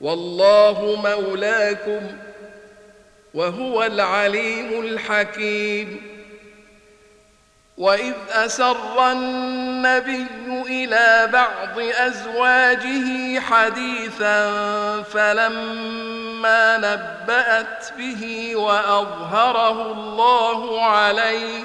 والله مولاكم وهو العليم الحكيم. وإذ أسر النبي إلى بعض أزواجه حديثا فلما نبأت به وأظهره الله عليه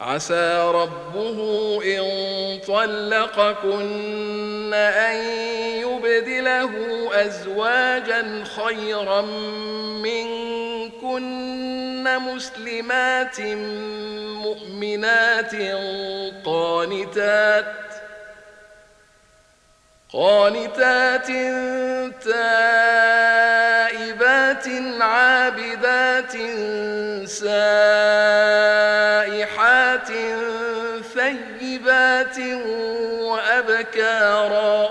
عسى ربه إن طلقكن أن يبدله أزواجا خيرا منكن مسلمات مؤمنات قانتات قانتات تائبات عابدات سائحات وأبكارا.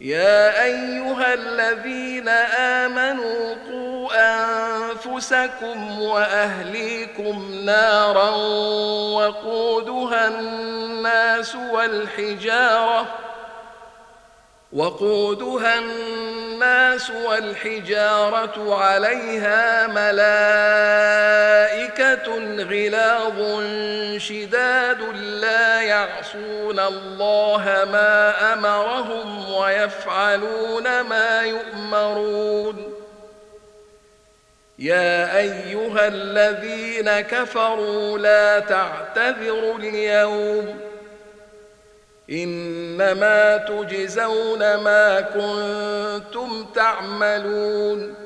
يا أيها الذين آمنوا قوا أنفسكم وأهليكم نارا وقودها الناس والحجارة وقودها الناس والحجارة عليها ملائكة غلاظ شداد لا يعصون الله ما أمرهم ويفعلون ما يؤمرون. يا أيها الذين كفروا لا تعتذروا اليوم. إنما تجزون ما كنتم تعملون.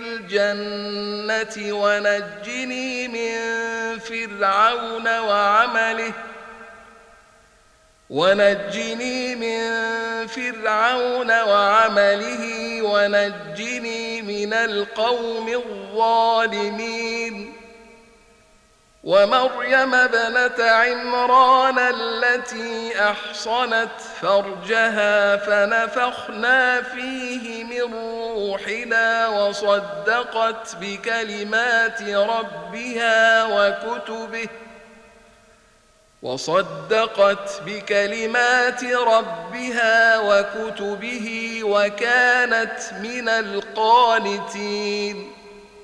في الجنة ونجني من فرعون وعمله. ونجني من فرعون وعمله ونجني من القوم الظالمين. ومريم ابنة عمران التي أحصنت فرجها فنفخنا فيه من روحنا وصدقت بكلمات ربها وكتبه وصدقت بكلمات ربها وكتبه وكانت من القانتين